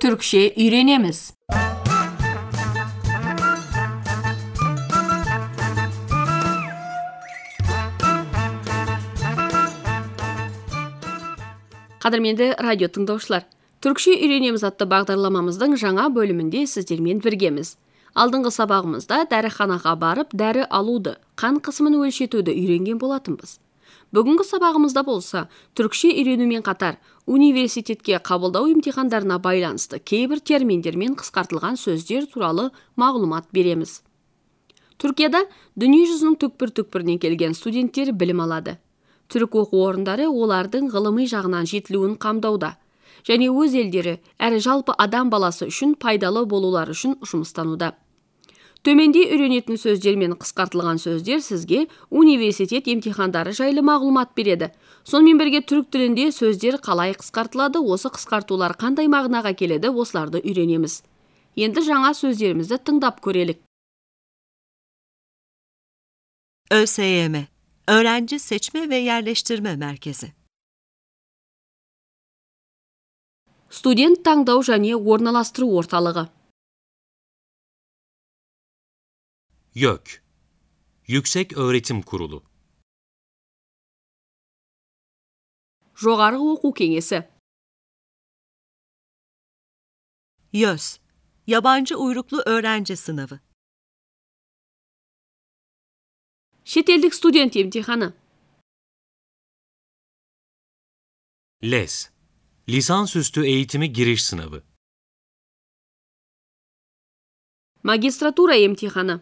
Türkçe öğrenemiz. Қадірменді радио тыңдаушылар, Түркше үйренеміз атты бағдарламамыздың жаңа бөлімінде сіздермен біргеміз. Алдыңғы сабағымызда дәріханаға барып дәрі алуды, қан қысымын өлшетуді үйренген болатынбыз. Бүгінгі сабағымызда болса, түркше үйренумен қатар университетке қабылдау емтихандарына байланысты кейбір терминдер мен қысқартылған сөздер туралы мағлұмат береміз. Түркияда дүниежүзінің түкпір-түкпірінен келген студенттер білім алады. Түрік оқу орындары олардың ғылыми жағынан жетілуін қамдауда және өз елдері әрі жалпы адам баласы үшін пайдалы болулары үшін жұмыстануда төменде үйренетін сөздер мен қысқартылған сөздер сізге университет емтихандары жайлы мағлұмат береді. Сонымен бірге түрік тілінде сөздер қалай қысқартылады осы қысқартулар қандай мағынаға келеді осыларды үйренеміз. Енді жаңа сөздерімізді тыңдап көрелік. ÖSYM Öğrenci Seçme ve Yerleştirme Merkezi. Студент таңдау және орналастыру орталығы. YÖK Yüksek Öğretim Kurulu жоғарғы оқу кеңесі YÖS Yabancı Uyruklu Öğrenci Sınavı шетелдік студент емтиханы LES Lisansüstü Eğitimi Giriş Sınavı магистратура емтиханы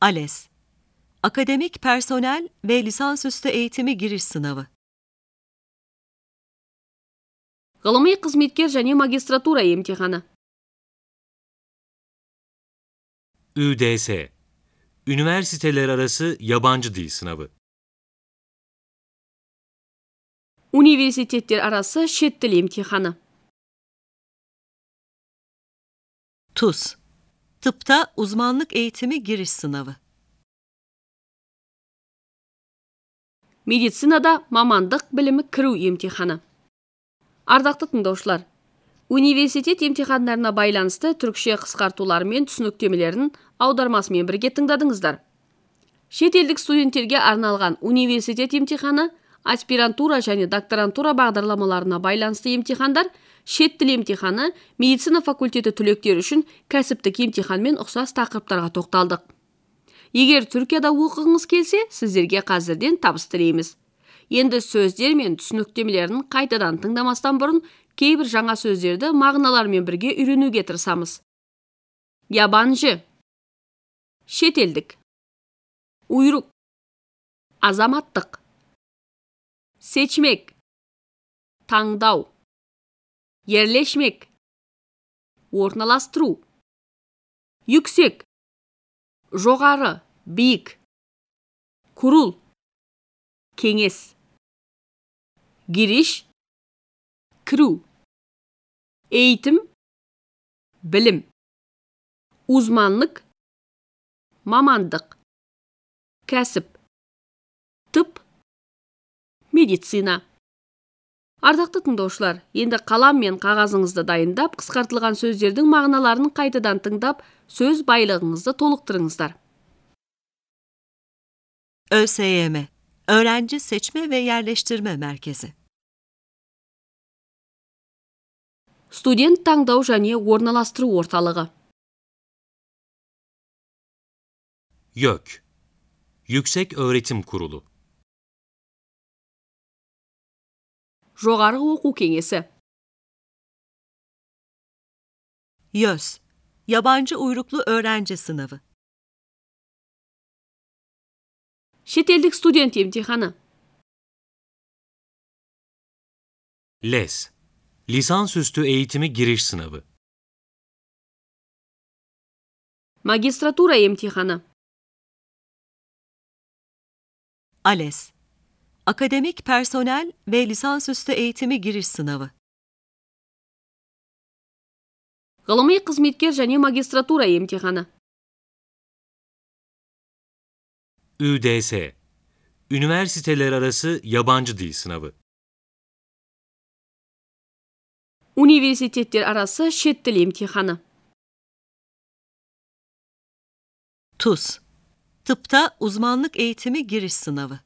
ALES Akademik Personel ve Lisansüstü Eğitimi Giriş Sınavı ғылыми қызметкер және магистратура емтиханы ÜDS Üniversiteler Arası Yabancı Dil Sınavı университеттер арасы шет тіл емтиханы TUS Tıpta Uzmanlık Eğitimi Giriş Sınavı. Медицинада мамандық білімі кіру емтиханы. Ардақты тыңдаушылар университет емтихандарына байланысты түркше қысқартулары мен түсініктемелерін аудармасымен бірге тыңдадыңыздар. Шетелдік студенттерге арналған университет емтиханы аспирантура және докторантура бағдарламаларына байланысты емтихандар шет тіл емтиханы медицина факультеті түлектері үшін кәсіптік емтиханмен ұқсас тақырыптарға тоқталдық. Егер түркияда оқығыңыз келсе сіздерге қазірден табыс тілейміз. Енді сөздер мен түсініктемелерін қайтадан тыңдамастан бұрын кейбір жаңа сөздерді мағыналармен бірге үйренуге тырысамыз. Ябанжы. Шетелдік. Уйрук. Азаматтық. Seçmek таңдау. Yerleşmek. Орналастыру yüksek. Жоғары биік. Kurul кеңес. Giriş кіру. Eğitim. Білім. Uzmanlık мамандық. Кәсіп. Тып. Медицина. Ардақты тыңдаушылар енді қалам мен қағазыңызды дайындап қысқартылған сөздердің мағыналарын қайтадан тыңдап сөз байлығыңызды толықтырыңыздар. ÖSYM Öğrenci Seçme ve Yerleştirme Merkezi. Студент таңдау және орналастыру орталығы. YÖK Yüksek Öğretim Kurulu. жоғарғы оқу кеңесі YÖS Yabancı Uyruklu Öğrenci Sınavı шетелдік студент емтиханы LES Lisansüstü Eğitimi Giriş Sınavı магистратура емтиханы ALES Akademik Personel ve Lisansüstü Eğitimi Giriş Sınavı ғылыми қызметкер және магистратура емтиханы ÜDS Üniversiteler Arası Yabancı Dil Sınavı университеттер арасы шет тілі емтиханы TUS Tıpta uzmanlık eğitimi giriş sınavı.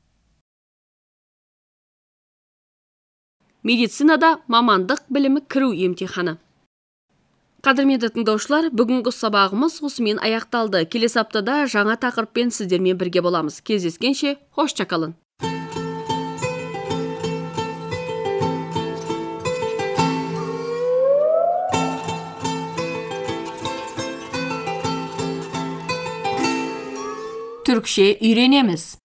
Медицинада мамандық білімі кіру емтиханы. Қадірменді тыңдаушылар бүгінгі сабағымыз осымен аяқталды. Келесі аптада жаңа тақырыппен сіздермен бірге боламыз. Кездескенше kalın түрікше үйренеміз.